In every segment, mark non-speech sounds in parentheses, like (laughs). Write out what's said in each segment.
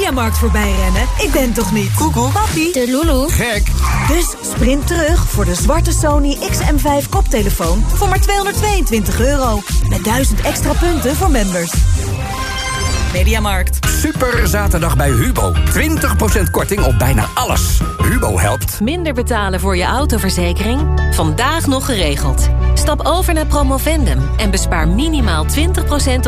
Mediamarkt voorbij rennen? Ik ben toch niet? Koekoek. Papi. De Lulu. Gek. Dus sprint terug voor de zwarte Sony XM5 koptelefoon voor maar 222 euro. Met 1000 extra punten voor members. Mediamarkt. Super zaterdag bij Hubo. 20% korting op bijna alles. Hubo helpt. Minder betalen voor je autoverzekering? Vandaag nog geregeld. Stap over naar Promovendum en bespaar minimaal 20%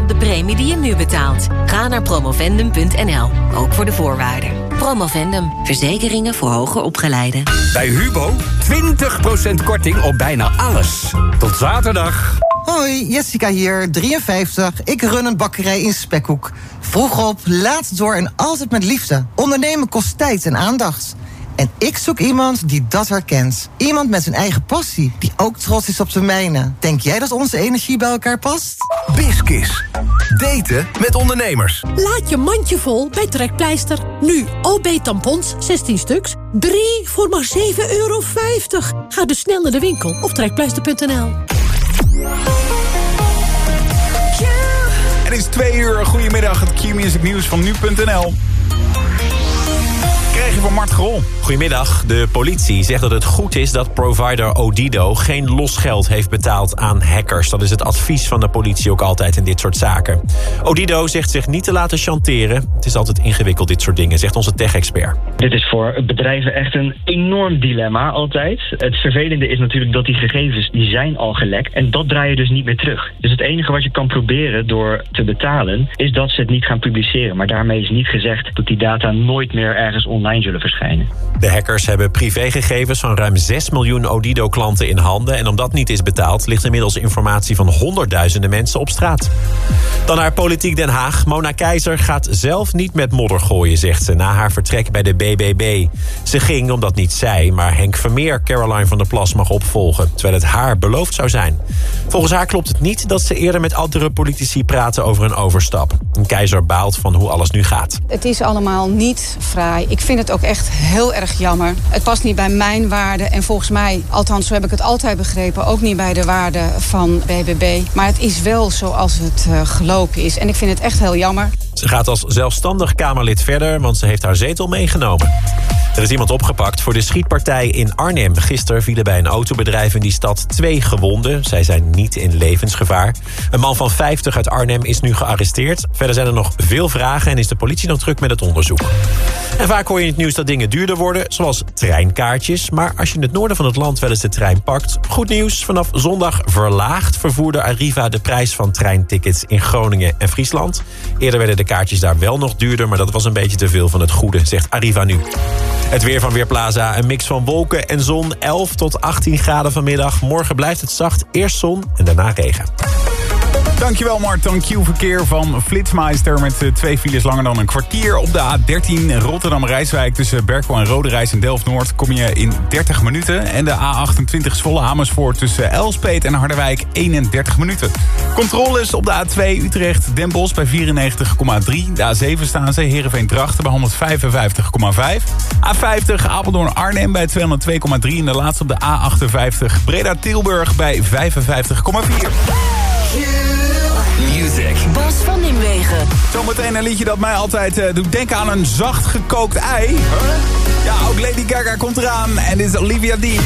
op de premie die je nu betaalt. Ga naar promovendum.nl, ook voor de voorwaarden. Promovendum, verzekeringen voor hoger opgeleiden. Bij Hubo 20% korting op bijna alles. Tot zaterdag. Hoi, Jessica hier, 53. Ik run een bakkerij in Spekhoek. Vroeg op, laat door en altijd met liefde. Ondernemen kost tijd en aandacht. En ik zoek iemand die dat herkent. Iemand met zijn eigen passie, die ook trots is op zijn mijne. Denk jij dat onze energie bij elkaar past? Biskis. Daten met ondernemers. Laat je mandje vol bij Trekpleister. Nu OB-tampons, 16 stuks. 3 voor maar 7,50 euro. Ga dus snel naar de winkel of trekpleister.nl. Het is twee uur. Goedemiddag, het Q-music nieuws van nu.nl. Krijg je van Mart Grol. Goedemiddag. De politie zegt dat het goed is dat provider Odido geen losgeld heeft betaald aan hackers. Dat is het advies van de politie ook altijd in dit soort zaken. Odido zegt zich niet te laten chanteren. Het is altijd ingewikkeld dit soort dingen, zegt onze tech-expert. Dit is voor bedrijven echt een enorm dilemma altijd. Het vervelende is natuurlijk dat die gegevens die zijn al gelekt en dat draai je dus niet meer terug. Dus het enige wat je kan proberen door te betalen is dat ze het niet gaan publiceren. Maar daarmee is niet gezegd dat die data nooit meer ergens online zullen verschijnen. De hackers hebben privégegevens van ruim 6 miljoen Odido-klanten in handen. En omdat niet is betaald, ligt inmiddels informatie van honderdduizenden mensen op straat. Dan naar Politiek Den Haag. Mona Keizer gaat zelf niet met modder gooien, zegt ze, na haar vertrek bij de BBB. Ze ging omdat niet zij, maar Henk Vermeer Caroline van der Plas mag opvolgen. Terwijl het haar beloofd zou zijn. Volgens haar klopt het niet dat ze eerder met andere politici praten over een overstap. En Keizer baalt van hoe alles nu gaat. Het is allemaal niet fraai. Ik vind het ook echt heel erg jammer. Het past niet bij mijn waarden en volgens mij, althans zo heb ik het altijd begrepen, ook niet bij de waarden van BBB. Maar het is wel zoals het uh, gelopen is en ik vind het echt heel jammer. Ze gaat als zelfstandig Kamerlid verder, want ze heeft haar zetel meegenomen. Er is iemand opgepakt voor de schietpartij in Arnhem. Gisteren vielen bij een autobedrijf in die stad twee gewonden. Zij zijn niet in levensgevaar. Een man van 50 uit Arnhem is nu gearresteerd. Verder zijn er nog veel vragen en is de politie nog druk met het onderzoek. En vaak hoor je in het nieuws dat dingen duurder worden, zoals treinkaartjes. Maar als je in het noorden van het land wel eens de trein pakt... goed nieuws, vanaf zondag verlaagt vervoerder Arriva de prijs van treintickets in Groningen en Friesland. Eerder werden de kaartjes daar wel nog duurder, maar dat was een beetje te veel van het goede, zegt Arriva nu. Het weer van Weerplaza, een mix van wolken en zon, 11 tot 18 graden vanmiddag. Morgen blijft het zacht, eerst zon en daarna regen. Dankjewel Mart, dan Q-verkeer van Flitsmeister... met uh, twee files langer dan een kwartier op de A13 Rotterdam-Rijswijk... tussen Berkel en Roderijs en Delft-Noord kom je in 30 minuten. En de A28 Zwolle Amersfoort tussen Elspeet en Harderwijk 31 minuten. Controles op de A2 Utrecht-Den Bosch bij 94,3. De A7 staan ze Heerenveen-Drachten bij 155,5. A50 Apeldoorn-Arnhem bij 202,3. En de laatste op de A58 Breda-Tilburg bij 55,4. Zometeen een liedje dat mij altijd uh, doet denken aan een zacht gekookt ei. Ja, ook Lady Gaga komt eraan. En dit is Olivia Dean.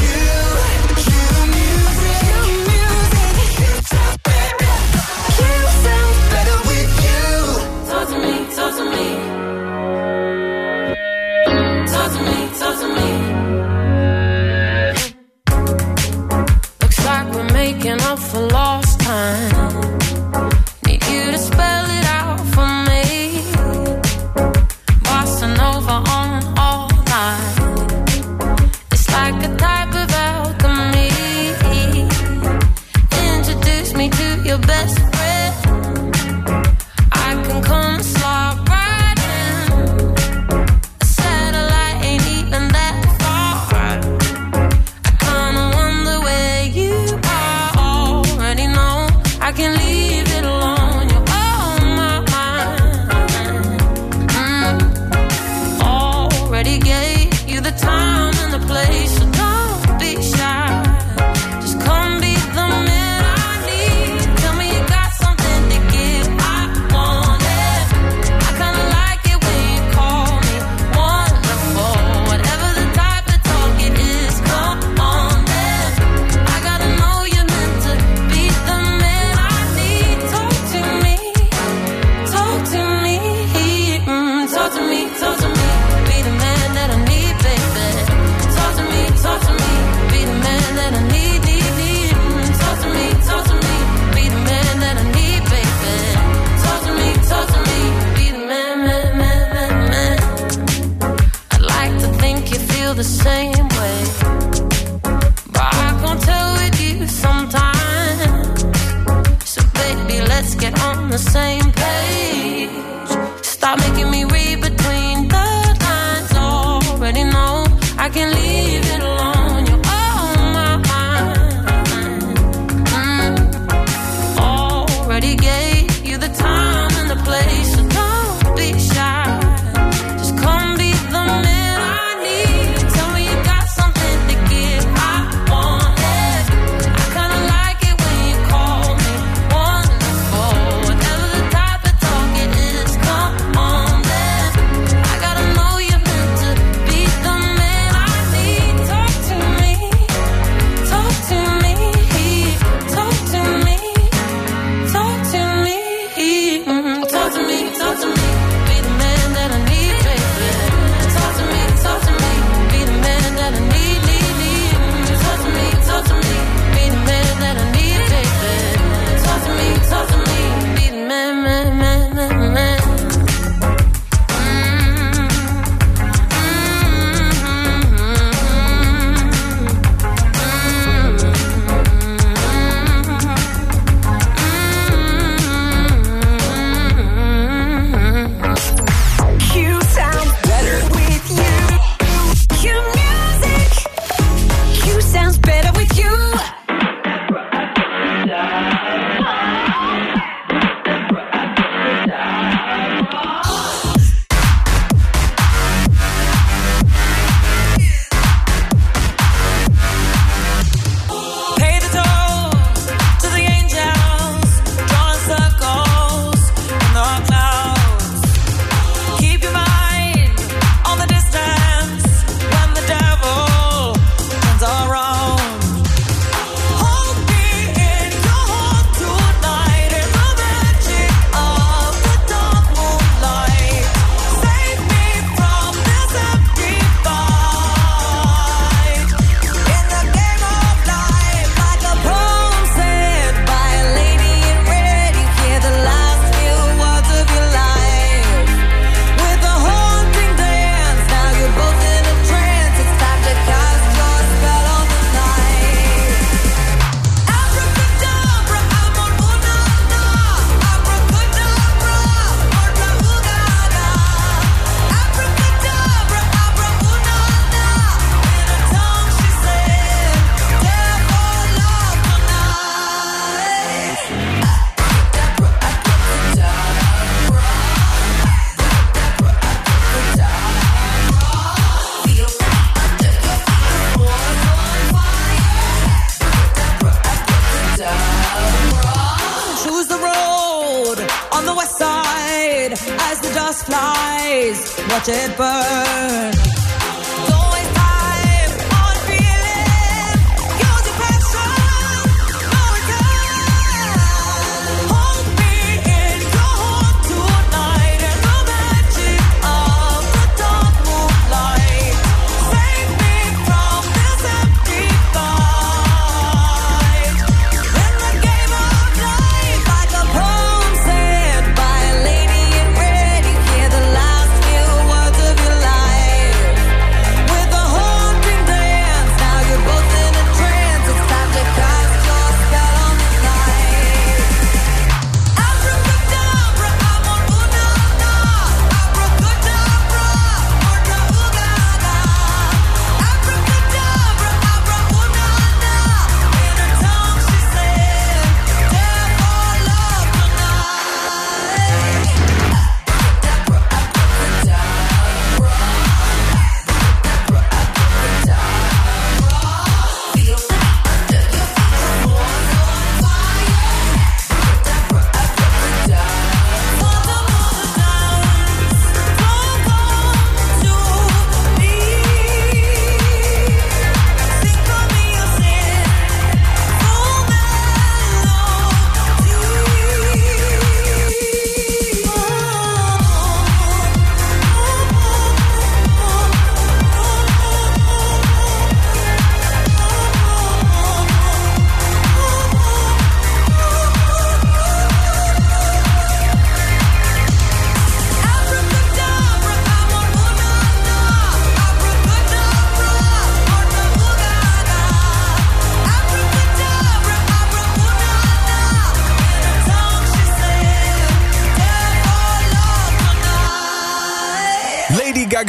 The same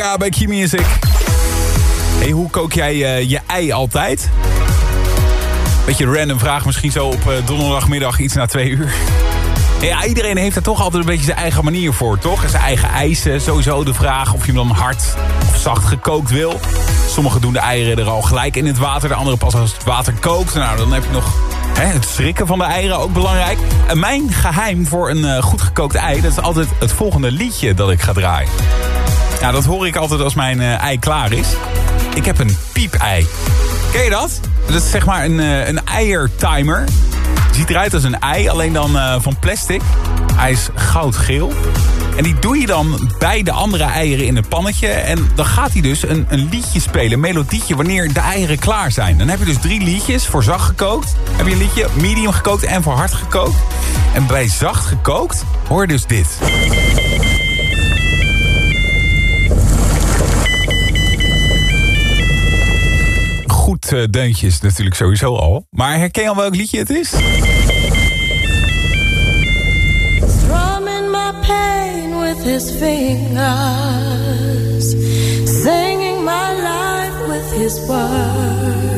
Gaga bij Key Music. Hey, hoe kook jij eh, je ei altijd? Beetje random vraag, misschien zo op eh, donderdagmiddag iets na twee uur. Ja, iedereen heeft er toch altijd een beetje zijn eigen manier voor, toch? Zijn eigen eisen, sowieso de vraag of je hem dan hard of zacht gekookt wil. Sommigen doen de eieren er al gelijk in het water, de anderen pas als het water kookt. Nou, dan heb je nog hè, het schrikken van de eieren, ook belangrijk. En mijn geheim voor een eh, goed gekookt ei, dat is altijd het volgende liedje dat ik ga draaien. Ja, dat hoor ik altijd als mijn eh, ei klaar is. Ik heb een piepei. Ken je dat? Dat is zeg maar een, eh, een eiertimer. Ziet eruit als een ei, alleen dan eh, van plastic. Hij is goudgeel. En die doe je dan bij de andere eieren in een pannetje. En dan gaat hij dus een, een liedje spelen, een melodietje, wanneer de eieren klaar zijn. Dan heb je dus drie liedjes. Voor zacht gekookt heb je een liedje, medium gekookt en voor hard gekookt. En bij zacht gekookt hoor je dus dit. Eh, deuntje is natuurlijk sowieso al. Maar herken je al welk liedje het is? Strumming my pain with his fingers, singing my life with his words,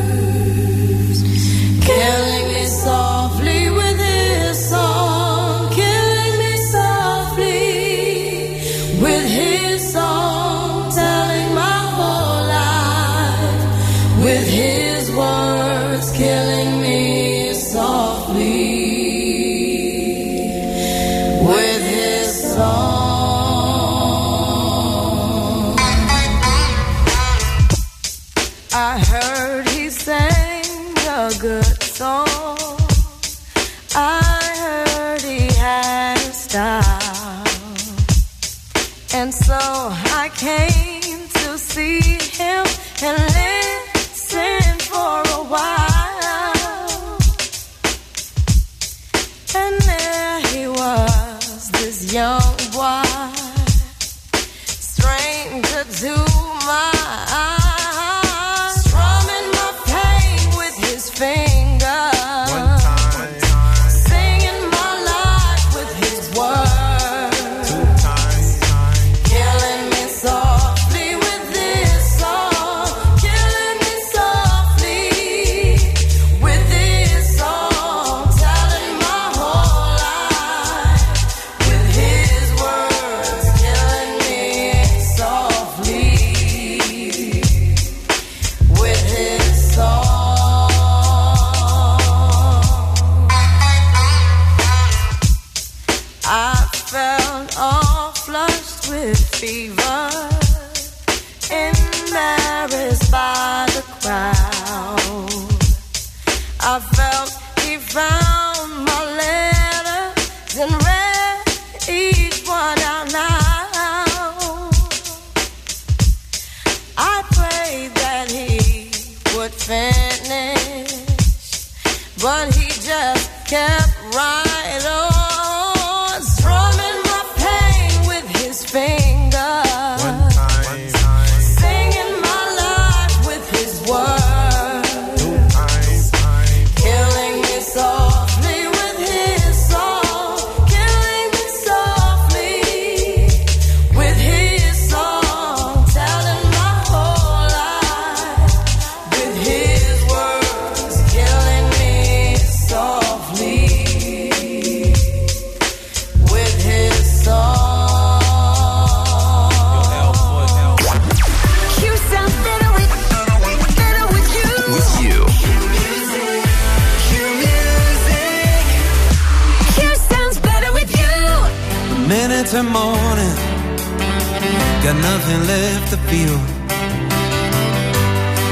left to feel.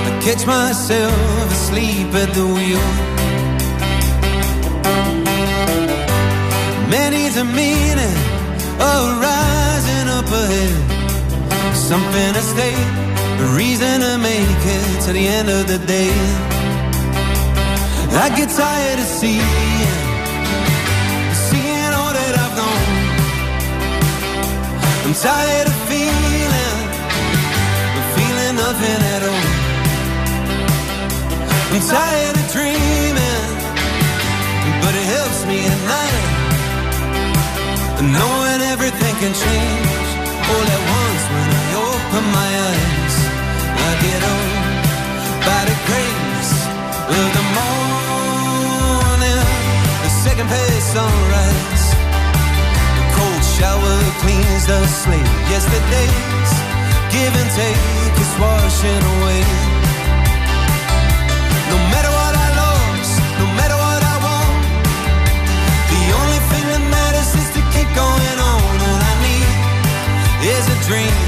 I catch myself asleep at the wheel. Many's a meaning of rising up ahead. Something to stay, a reason to make it to the end of the day. I get tired of seeing, seeing all that I've known. I'm tired of feeling, nothing at all. I'm tired of dreaming, but it helps me at night. Knowing everything can change all at once when I open my eyes. I get on by the grace of the morning. The second page sunrise. The cold shower cleans the slate. Yesterday's give and take is washing away. No matter what I lost, no matter what I want, the only thing that matters is to keep going on. All I need is a dream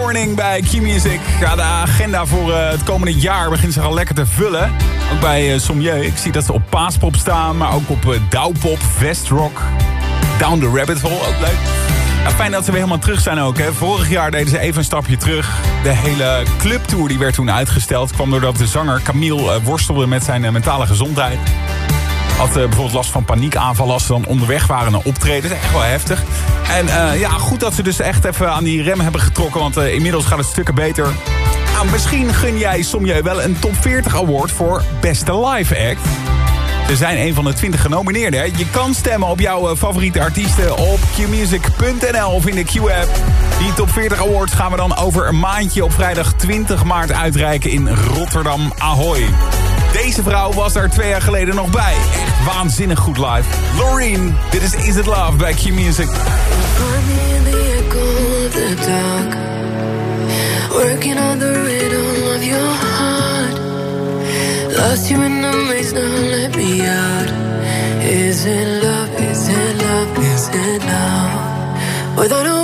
Morning bij Q-Music. Ja, de agenda voor eh, het komende jaar begint zich al lekker te vullen. Ook bij uh. Ik zie dat ze op Paaspop staan, maar ook op uh, Douwpop, Vestrock, Down the Rabbit Hole. Ook leuk. Fijn dat ze weer helemaal terug zijn ook. Hè. Vorig jaar deden ze even een stapje terug. De hele clubtour die werd toen uitgesteld. kwam doordat de zanger Camille worstelde met zijn mentale gezondheid. Had eh, bijvoorbeeld last van paniekaanvallen als ze dan onderweg waren naar optreden. Dat is echt wel heftig. En eh, ja, goed dat ze dus echt even aan die rem hebben getrokken. Want eh, inmiddels gaat het stukken beter. Nou, misschien gun jij Somjeu wel een top 40 award voor beste live act. Ze zijn een van de 20 genomineerden. Je kan stemmen op jouw favoriete artiesten op qmusic.nl of in de Q-app. Die top 40 awards gaan we dan over een maandje op vrijdag 20 maart uitreiken in Rotterdam Ahoy. Deze vrouw was daar twee jaar geleden nog bij. Echt waanzinnig goed live. Loreen, dit is Is It Love bij the dark. Working on the rhythm of your heart. Lost you in the maze, now let me out. Is it love? Is it love? Is it love? Without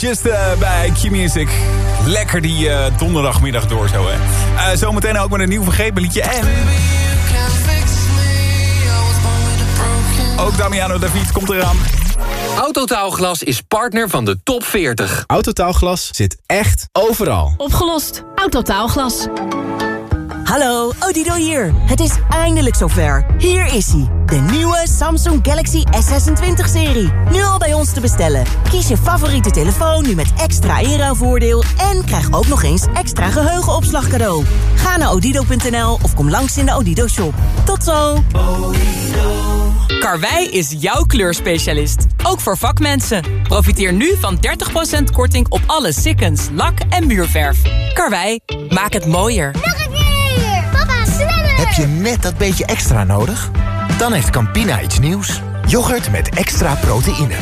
Just eh, bij Q-Music. Lekker die eh, donderdagmiddag door zo, hè. Eh, zometeen ook met een nieuw vergeten liedje. En ook Damiano David komt eraan. Autotaalglas is partner van de top 40. Autotaalglas zit echt overal. Opgelost. Autotaalglas. Hallo, Odido hier. Het is eindelijk zover. Hier is hij. De nieuwe Samsung Galaxy S26-serie. Nu al bij ons te bestellen. Kies je favoriete telefoon nu met extra inruilvoordeel... en krijg ook nog eens extra geheugenopslag cadeau. Ga naar odido.nl of kom langs in de Odido-shop. Tot zo! Karwei is jouw kleurspecialist. Ook voor vakmensen. Profiteer nu van 30% korting op alle sikkens, lak en muurverf. Karwei, maak het mooier. Heb je net dat beetje extra nodig? Dan heeft Campina iets nieuws. Yoghurt met extra proteïne.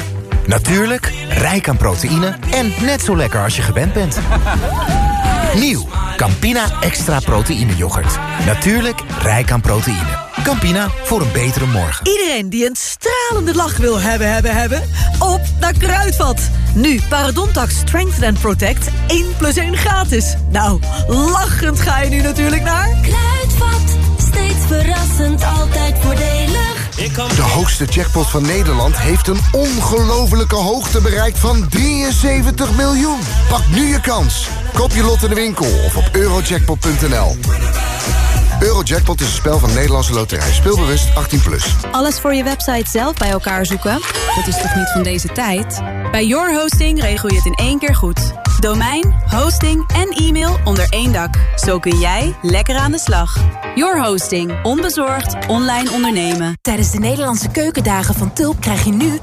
Natuurlijk, rijk aan proteïne en net zo lekker als je gewend bent. (laughs) Nieuw, Campina extra proteïne yoghurt. Natuurlijk, rijk aan proteïne. Campina, voor een betere morgen. Iedereen die een stralende lach wil hebben, hebben, hebben... op naar Kruidvat. Nu, Parodontax Strength and Protect 1 plus 1 gratis. Nou, lachend ga je nu natuurlijk naar... Kruidvat, steeds verrassend, altijd voordelig. De hoogste jackpot van Nederland heeft een ongelofelijke hoogte bereikt van 73 miljoen. Pak nu je kans. Koop je lot in de winkel of op eurojackpot.nl. Eurojackpot is een spel van Nederlandse Loterij. Speelbewust 18+. Plus. Alles voor je website zelf bij elkaar zoeken? Dat is toch niet van deze tijd? Bij Your Hosting regel je het in één keer goed. Domein, hosting en e-mail onder één dak. Zo kun jij lekker aan de slag. Your Hosting. Onbezorgd online ondernemen. Tijdens de Nederlandse keukendagen van Tulp krijg je nu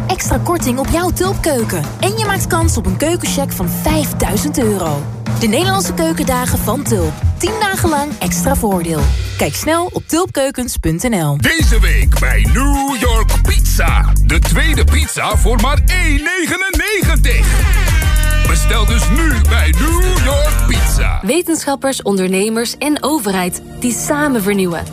15% extra korting op jouw Tulpkeuken. En je maakt kans op een keukencheck van 5000 euro. De Nederlandse keukendagen van Tulp. 10 dagen lang extra voordeel. Kijk snel op tulpkeukens.nl. Deze week bij New York Pizza. De tweede pizza voor maar 1,99. Bestel dus nu bij New York Pizza. Wetenschappers, ondernemers en overheid die samen vernieuwen.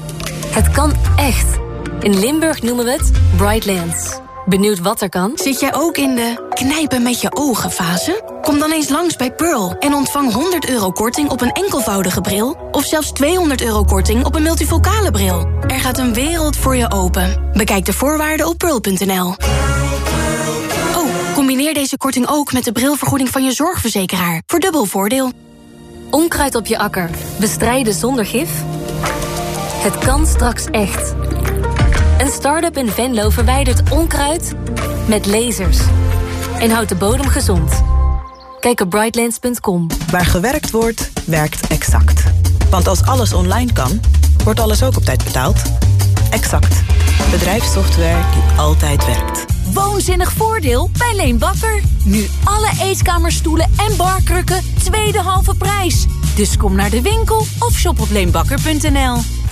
Het kan echt. In Limburg noemen we het Brightlands. Benieuwd wat er kan? Zit jij ook in de knijpen met je ogen fase? Kom dan eens langs bij Pearl en ontvang 100 euro korting op een enkelvoudige bril... of zelfs 200 euro korting op een multifocale bril. Er gaat een wereld voor je open. Bekijk de voorwaarden op pearl.nl. Oh, combineer deze korting ook met de brilvergoeding van je zorgverzekeraar... voor dubbel voordeel. Onkruid op je akker. Bestrijden zonder gif? Het kan straks echt. Een start-up in Venlo verwijdert onkruid met lasers. En houdt de bodem gezond. Kijk op brightlands.com. Waar gewerkt wordt, werkt Exact. Want als alles online kan, wordt alles ook op tijd betaald. Exact. Bedrijfssoftware die altijd werkt. Woonzinnig voordeel bij Leen Bakker. Nu alle eetkamerstoelen en barkrukken tweede halve prijs. Dus kom naar de winkel of shop op leenbakker.nl.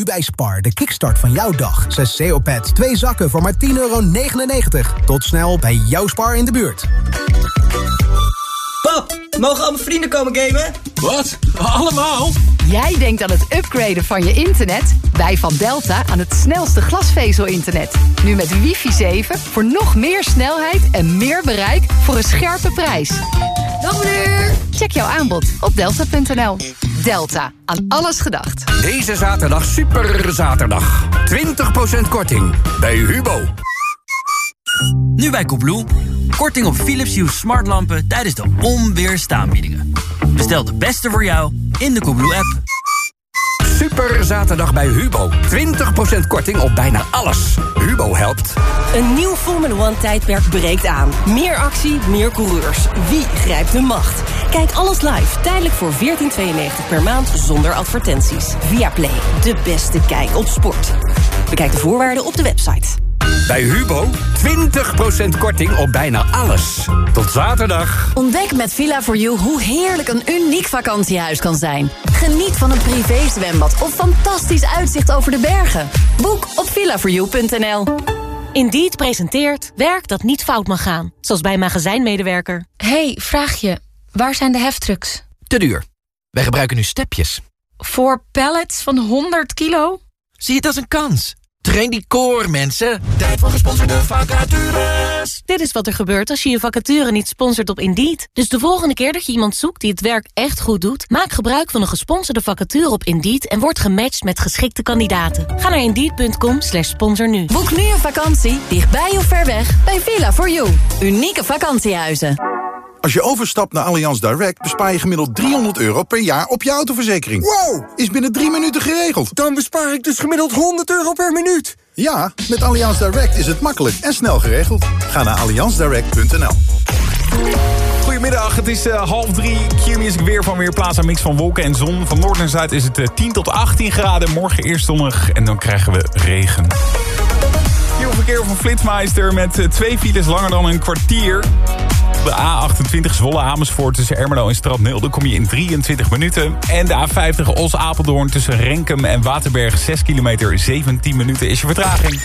Nu bij Spar, de kickstart van jouw dag. 6 CO-pads, 2 zakken voor maar 10,99 euro. Tot snel bij jouw Spar in de buurt. Pap, Mogen al mijn vrienden komen gamen? Wat? Allemaal? Jij denkt aan het upgraden van je internet? Wij van Delta aan het snelste glasvezel-internet. Nu met wifi 7 voor nog meer snelheid en meer bereik voor een scherpe prijs. Dag meneer! Check jouw aanbod op delta.nl. Delta, aan alles gedacht. Deze zaterdag super zaterdag. 20% korting bij Hubo. Nu bij Koebloe. Korting op Philips Hue smartlampen tijdens de onweerstaanbiedingen. Bestel de beste voor jou in de Koebloe-app. Super zaterdag bij Hubo. 20% korting op bijna alles. Hubo helpt. Een nieuw Formula One tijdperk breekt aan. Meer actie, meer coureurs. Wie grijpt de macht? Kijk alles live, tijdelijk voor 14,92 per maand zonder advertenties. Via Play, de beste kijk op sport. Bekijk de voorwaarden op de website. Bij Hubo 20% korting op bijna alles. Tot zaterdag. Ontdek met Villa4You hoe heerlijk een uniek vakantiehuis kan zijn. Geniet van een privézwembad of fantastisch uitzicht over de bergen. Boek op villa4you.nl. Indeed presenteert werk dat niet fout mag gaan. Zoals bij een magazijnmedewerker. hey, vraagje. Waar zijn de heftrucks? Te duur. Wij gebruiken nu stepjes. Voor pallets van 100 kilo? Zie het als een kans. Train die core, mensen. Tijd voor gesponsorde vacatures. Dit is wat er gebeurt als je je vacature niet sponsort op Indeed. Dus de volgende keer dat je iemand zoekt die het werk echt goed doet... maak gebruik van een gesponsorde vacature op Indeed... en word gematcht met geschikte kandidaten. Ga naar Indeed.com slash sponsor nu. Boek nu een vakantie, dichtbij of ver weg, bij Villa4You. Unieke vakantiehuizen. Als je overstapt naar Allianz Direct bespaar je gemiddeld 300 euro per jaar op je autoverzekering. Wow! Is binnen drie minuten geregeld. Dan bespaar ik dus gemiddeld 100 euro per minuut. Ja, met Allianz Direct is het makkelijk en snel geregeld. Ga naar allianzdirect.nl. Goedemiddag, het is eh, half drie. Q-music weer van Weerplaats. Een mix van wolken en zon. Van noord naar zuid is het eh, 10 tot 18 graden. Morgen eerst zonnig en dan krijgen we regen. Heel verkeer van Flitsmeister met eh, twee files langer dan een kwartier. Op de A28 Zwolle Amersfoort tussen Ermelo en Stradneel. Dan kom je in 23 minuten. En de A50 Os Apeldoorn tussen Renkum en Waterberg. 6 kilometer, 17 minuten is je vertraging.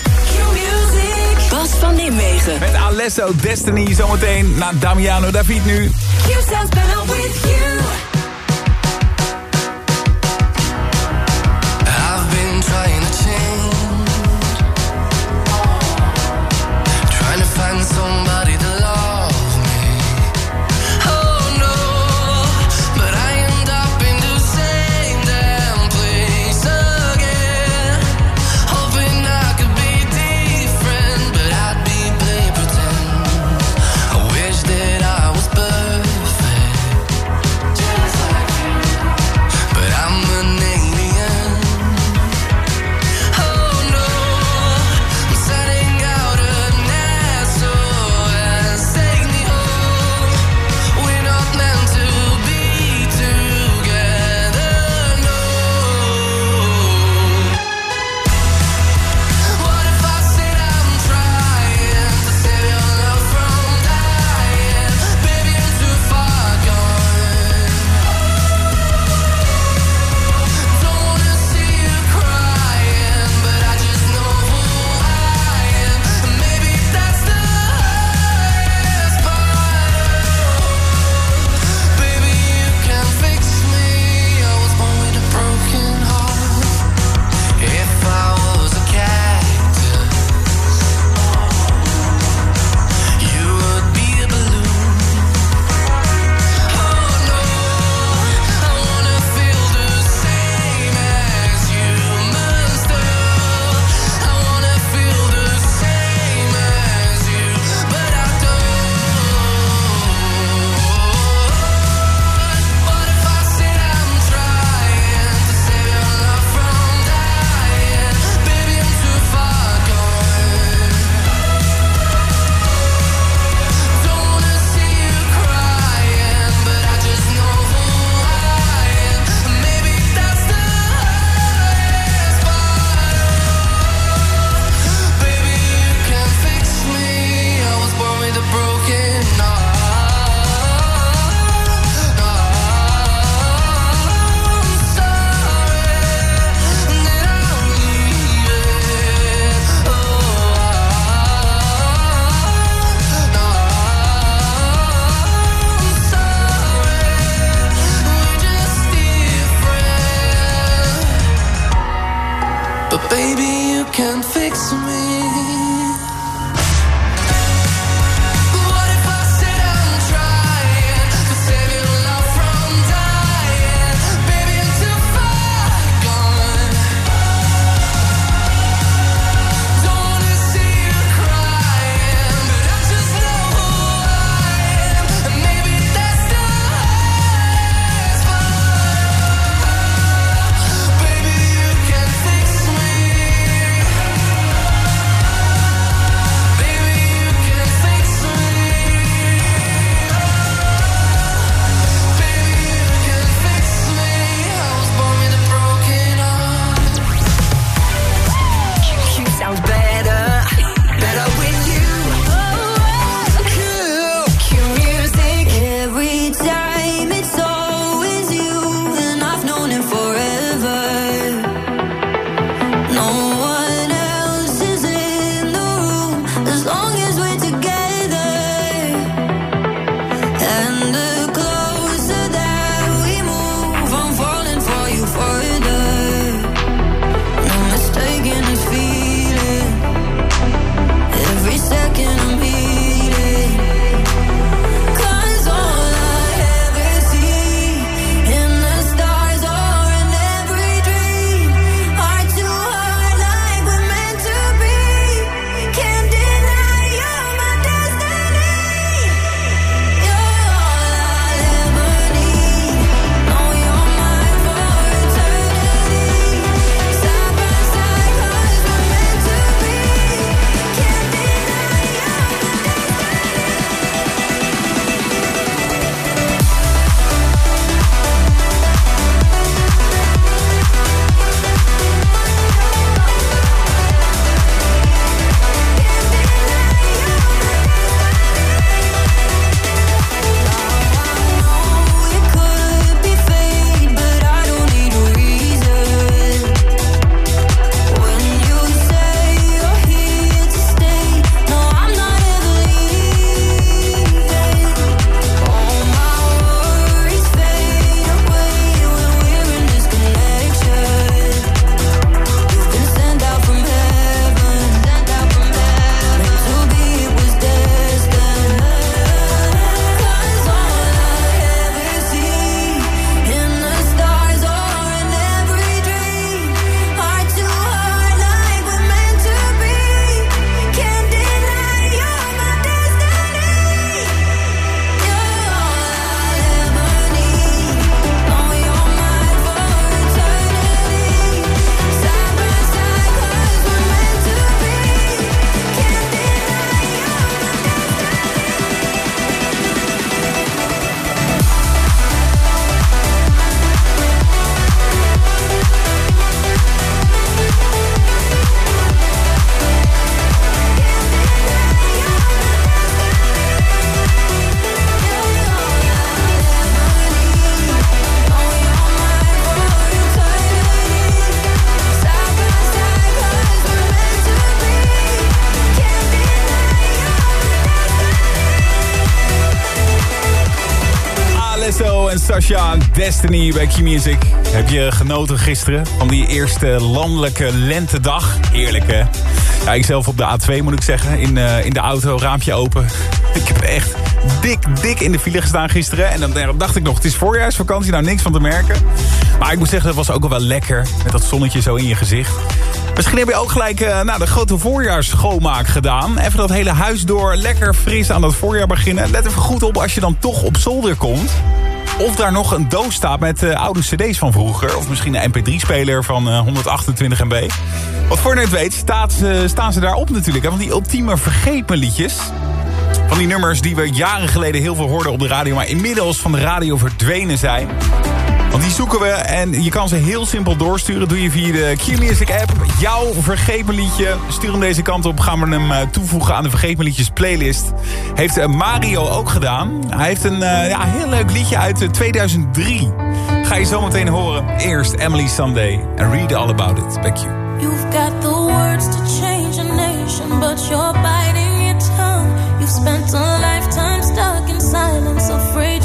Bas van Nimwegen. Met Alesso Destiny zometeen naar Damiano David nu. You sounds better with you. Sasha, Destiny bij Key Music. Heb je genoten gisteren van die eerste landelijke lentedag? Heerlijk hè? Ja, ik zelf op de A2 moet ik zeggen, in, eh, in de auto, raampje open. (laughs) Ik heb echt dik, dik in de file gestaan gisteren. En dan dacht ik nog, het is voorjaarsvakantie, nou niks van te merken. Maar ik moet zeggen, dat was ook wel lekker. Met dat zonnetje zo in je gezicht. Misschien heb je ook gelijk eh, nou, de grote voorjaarsschoonmaak gedaan. Even dat hele huis door, lekker fris aan het voorjaar beginnen. Let even goed op als je dan toch op zolder komt. Of daar nog een doos staat met eh, oude cd's van vroeger. Of misschien een mp3-speler van eh, 128 MB. Wat voor je weet staat, ze- staan ze daarop natuurlijk. Want die ultieme vergeet liedjes. Van die nummers die we jaren geleden heel veel hoorden op de radio... maar inmiddels van de radio verdwenen zijn. Want die zoeken we en je kan ze heel simpel doorsturen. Doe je via de Q-Music app. Jouw Vergeet Me liedje. Stuur hem deze kant op. Gaan we hem eh, toevoegen aan de Vergeet Me liedjes playlist. Heeft eh, Mario ook gedaan. Hij heeft een eh, ja, heel leuk liedje uit eh, 2003. Ga je zo meteen horen. Eerst Emily Sunday. En read all about it. Back you. You've got the words to change a nation, but you're biting your tongue. You've spent a lifetime stuck in silence, afraid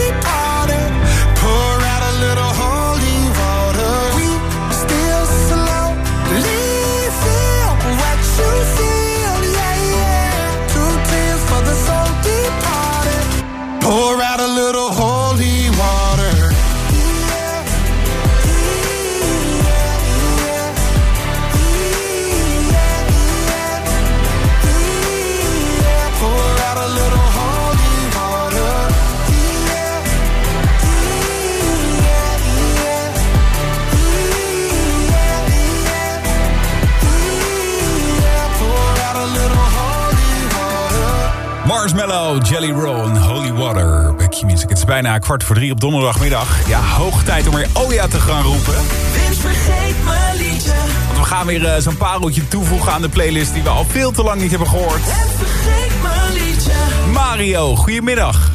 Jelly Roll en Holy Water. Bij Q-Music. Het is bijna kwart voor drie op donderdagmiddag. Ja, hoog tijd om weer Oja te gaan roepen. Vergeet mijn liedje. Want we gaan weer eh, zo'n pareltje toevoegen aan de playlist... die we al veel te lang niet hebben gehoord. Vergeet mijn liedje. Mario, goedemiddag.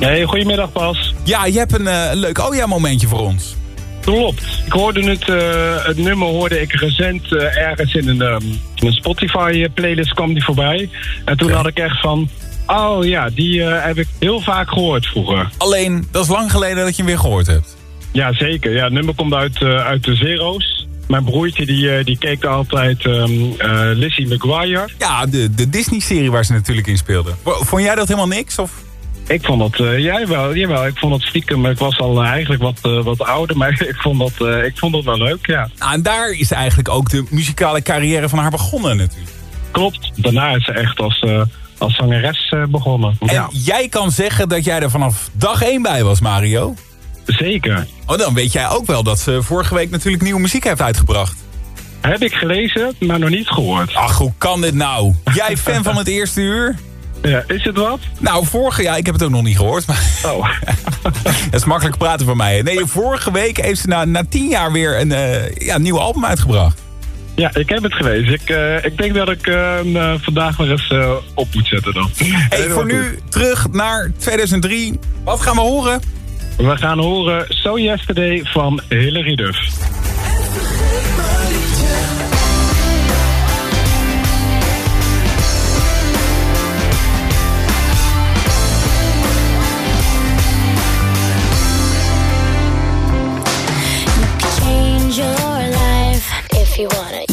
Hey, goedemiddag Bas. Ja, je hebt een, eh, leuk Oja-momentje voor ons. Klopt. Ik hoorde het, eh, het nummer hoorde ik recent ergens in een, ehm, een Spotify-playlist kwam die voorbij. En toen had ik echt van, oh ja, die eh, heb ik heel vaak gehoord vroeger. Alleen, dat is lang geleden dat je hem weer gehoord hebt. Ja, zeker. Ja, het nummer komt uit, eh, uit de Zero's. Mijn broertje die, eh, die keek altijd eh, Lizzie McGuire. Ja, de, de Disney-serie waar ze natuurlijk in speelden. V- Vond jij dat helemaal niks? Of? Ik vond dat, eh jij wel, jawel, ik vond dat stiekem, ik was al eigenlijk wat, wat ouder, (laughs) maar ik vond, dat, ik vond dat wel leuk, ja. Nou, en daar is eigenlijk ook de muzikale carrière van haar begonnen natuurlijk. Klopt, daarna is ze echt als, als zangeres eh, begonnen. En Ja, jij kan zeggen dat jij er vanaf dag één bij was, Mario. zeker. Oh, dan weet jij ook wel dat ze vorige week natuurlijk nieuwe muziek heeft uitgebracht. Heb ik gelezen, maar nog niet gehoord. Ach, hoe kan dit nou? Jij fan van het eerste uur? Ja, is het wat? Nou, vorige... Ja, ik heb het ook nog niet gehoord. Maar Oh. (laughs) dat is makkelijk praten van mij. Nee, vorige week heeft ze na, na tien jaar weer een eh, ja, nieuw album uitgebracht. Ja, ik heb het gelezen. Ik, eh, ik denk dat ik hem eh, vandaag nog eens op moet zetten dan. Hey, voor goed. nu terug naar 2003. Wat gaan we horen? We gaan horen So Yesterday van Hilary Duff.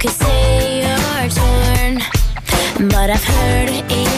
could say you're torn, but I've heard it.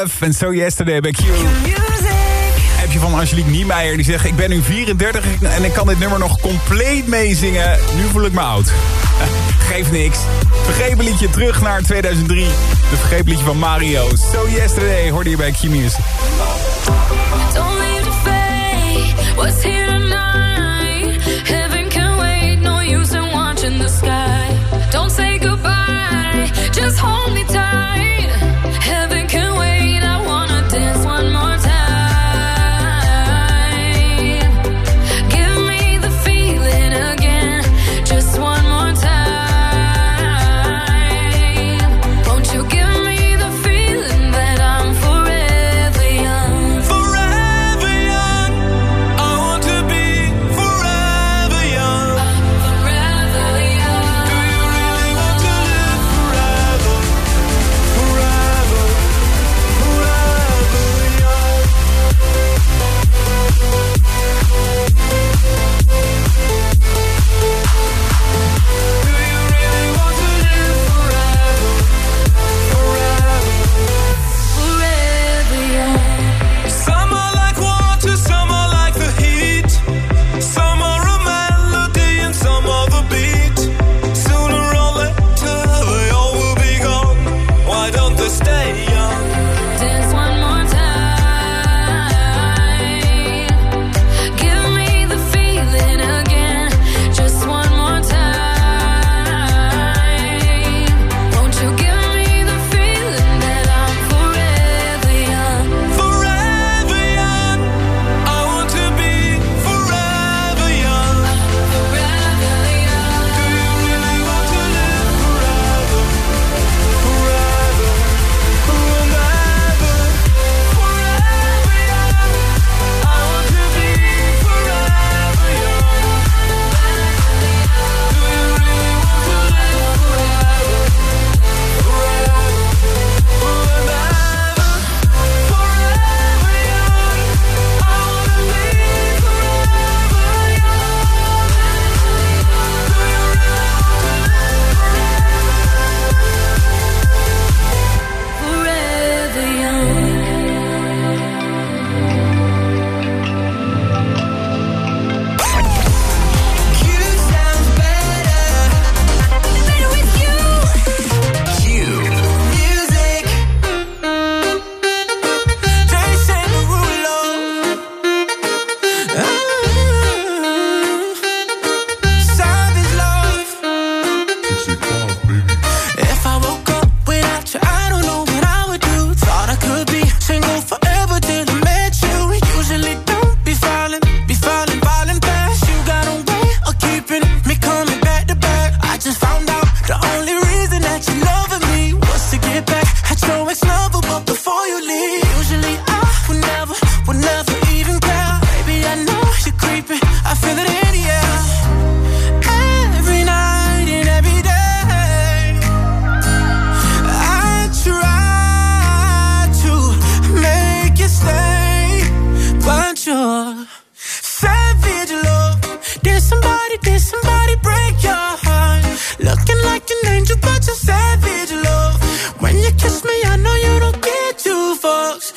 Love. And So Yesterday bij Q. Heb je van Angelique Niemeyer die zegt... ik ben nu 34 en ik kan dit nummer nog compleet meezingen. Nu voel ik me oud. (laughs) Geef niks. Vergeven liedje terug naar 2003. De vergeven liedje van Mario. So Yesterday hoorde je bij Q Music. Don't leave here tonight? Heaven can wait. No use in watching the sky. Don't say goodbye. Just hold me tight.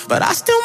But I still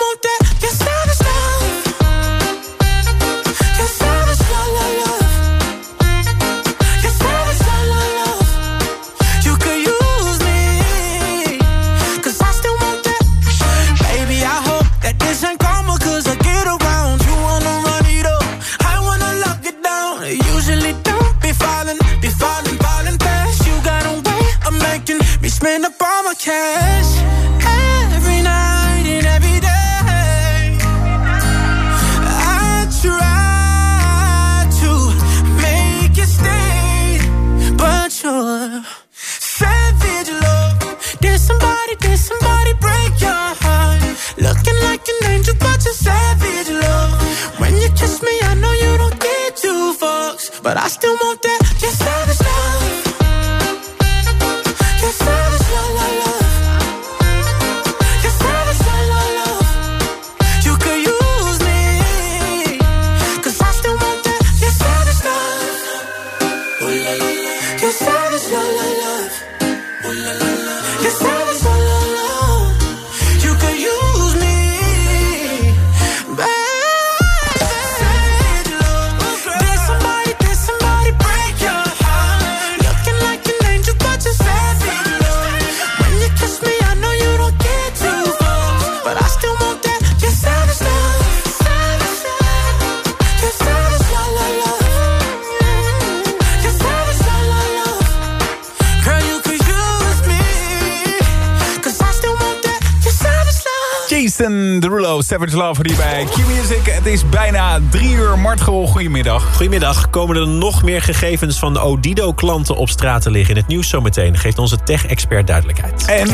Jason Derulo, Savage Love hier bij Q-Music. Het is bijna drie uur. Martgol, goedemiddag. Goedemiddag. Komen er nog meer gegevens van de Odido-klanten op straat te liggen? In het nieuws zometeen geeft onze tech-expert duidelijkheid. En...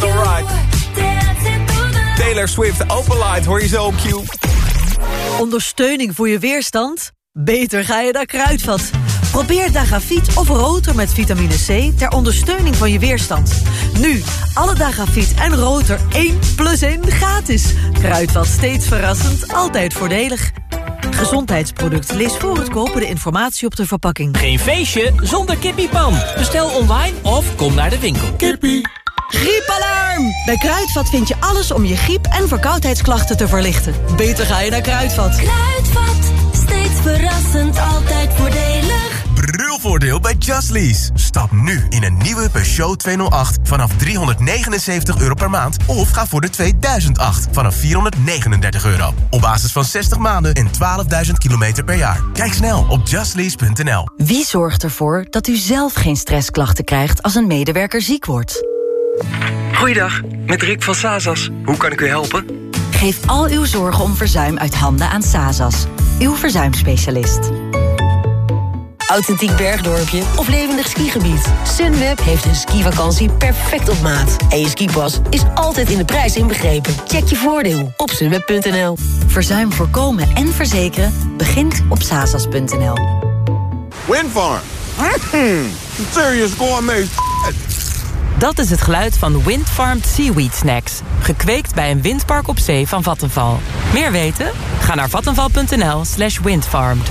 Alright. Taylor Swift, Open Light, hoor je zo op Q. Ondersteuning voor je weerstand? Beter ga je naar Kruidvat. Probeer Dagafiet of Rotor met vitamine C ter ondersteuning van je weerstand. Nu, alle Dagafiet en Rotor 1 plus 1 gratis. Kruidvat steeds verrassend, altijd voordelig. Gezondheidsproduct. Lees voor het kopen de informatie op de verpakking. Geen feestje zonder kippiepan. Bestel online of kom naar de winkel. Kippie. Griepalarm! Bij Kruidvat vind je alles om je griep- en verkoudheidsklachten te verlichten. Beter ga je naar Kruidvat. Kruidvat, steeds verrassend, altijd voordelig. Brulvoordeel bij Just Lease. Stap nu in een nieuwe Peugeot 208 vanaf 379 euro per maand. Of ga voor de 2008 vanaf 439 euro. Op basis van 60 maanden en 12.000 kilometer per jaar. Kijk snel op justlease.nl. Wie zorgt ervoor dat u zelf geen stressklachten krijgt als een medewerker ziek wordt? Goeiedag, met Rick van Sazas. Hoe kan ik u helpen? Geef al uw zorgen om verzuim uit handen aan Sazas, uw verzuimspecialist. Authentiek bergdorpje of levendig skigebied. Sunweb heeft een skivakantie perfect op maat. En je skipas is altijd in de prijs inbegrepen. Check je voordeel op sunweb.nl. Verzuim voorkomen en verzekeren begint op sazas.nl. Windfarm. Mm, serious gourmet Dat is het geluid van Windfarmed Seaweed Snacks. Gekweekt bij een windpark op zee van Vattenval. Meer weten? Ga naar vattenval.nl slash windfarmed.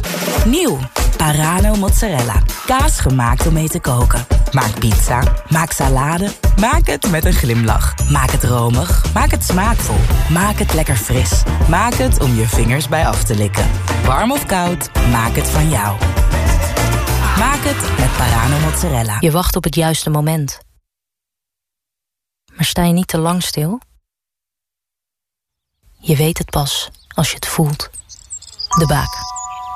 Nieuw, Parano mozzarella. Kaas gemaakt om mee te koken. Maak pizza, maak salade, maak het met een glimlach. Maak het romig, maak het smaakvol, maak het lekker fris. Maak het om je vingers bij af te likken. Warm of koud, maak het van jou. Maak het met Parano mozzarella. Je wacht op het juiste moment. Maar sta je niet te lang stil? Je weet het pas als je het voelt. De Baak.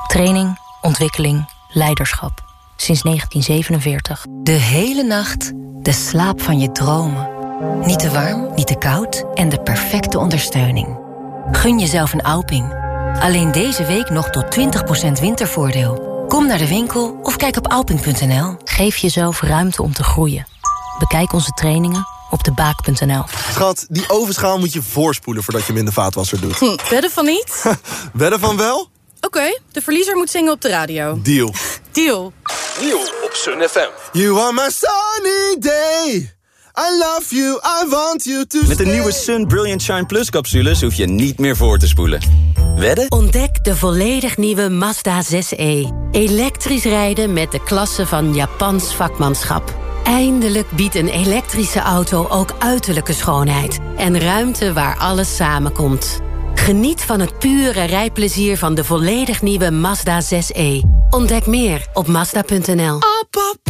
Training, ontwikkeling, leiderschap. Sinds 1947. De hele nacht de slaap van je dromen. Niet te warm, niet te koud en de perfecte ondersteuning. Gun jezelf een Alping. Alleen deze week nog tot 20% wintervoordeel. Kom naar de winkel of kijk op alping.nl. Geef jezelf ruimte om te groeien. Bekijk onze trainingen op debaak.nl. Schat, die ovenschaal moet je voorspoelen voordat je hem in de vaatwasser doet. Hm, wedden van niet? (laughs) Wedden van wel? Oké, de verliezer moet zingen op de radio. Deal. (laughs) Deal. Nieuw op Sun FM. You are my sunny day. I love you, I want you to Met de nieuwe Sun Brilliant Shine Plus capsules hoef je niet meer voor te spoelen. Wedden? Ontdek de volledig nieuwe Mazda 6e. Elektrisch rijden met de klasse van Japans vakmanschap. Eindelijk biedt een elektrische auto ook uiterlijke schoonheid. En ruimte waar alles samenkomt. Geniet van het pure rijplezier van de volledig nieuwe Mazda 6e. Ontdek meer op Mazda.nl.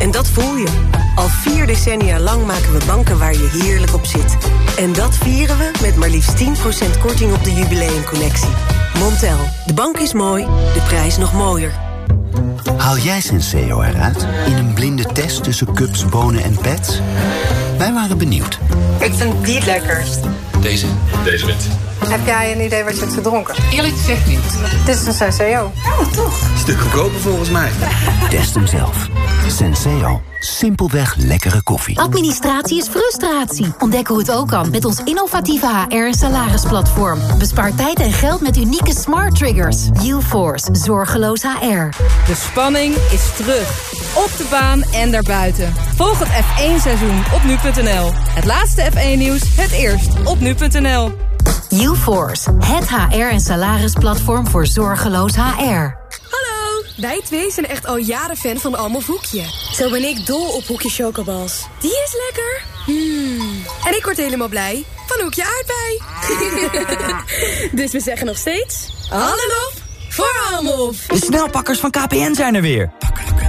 En dat voel je. Al vier decennia lang maken we banken waar je heerlijk op zit. En dat vieren we met maar liefst 10% korting op de jubileumcollectie. Montel, de bank is mooi, de prijs nog mooier. Haal jij Senseo eruit in een blinde test tussen cups, bonen en pets? Wij waren benieuwd. Ik vind die het lekkerst. Deze? Deze wit. Heb jij een idee wat je hebt gedronken? Eerlijk gezegd niet. Dit is een Senseo. Oh, toch? Stuk goedkoper volgens mij. (laughs) Test hem zelf. Senseo. Simpelweg lekkere koffie. Administratie is frustratie. Ontdek hoe het ook kan met ons innovatieve HR- en salarisplatform. Bespaar tijd en geld met unieke smart triggers. UForce. Zorgeloos HR. De spanning is terug. Op de baan en daarbuiten. Volg het F1-seizoen op nu.nl. Het laatste F1-nieuws, het eerst op nu.nl. UForce. Het HR- en salarisplatform voor zorgeloos HR. Hallo, wij twee zijn echt al jaren fan van Almof Hoekje. Zo ben ik dol op Hoekje Chocobals. Die is lekker. Hmm. En ik word helemaal blij van Hoekje Aardbei. (laughs) (laughs) dus we zeggen nog steeds... Hallo voor Almof. De snelpakkers van KPN zijn er weer.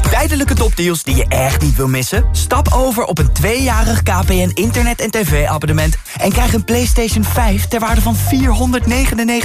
Tijdelijke topdeals die je echt niet wil missen? Stap over op een tweejarig KPN internet- en tv-abonnement... en krijg een PlayStation 5 ter waarde van 499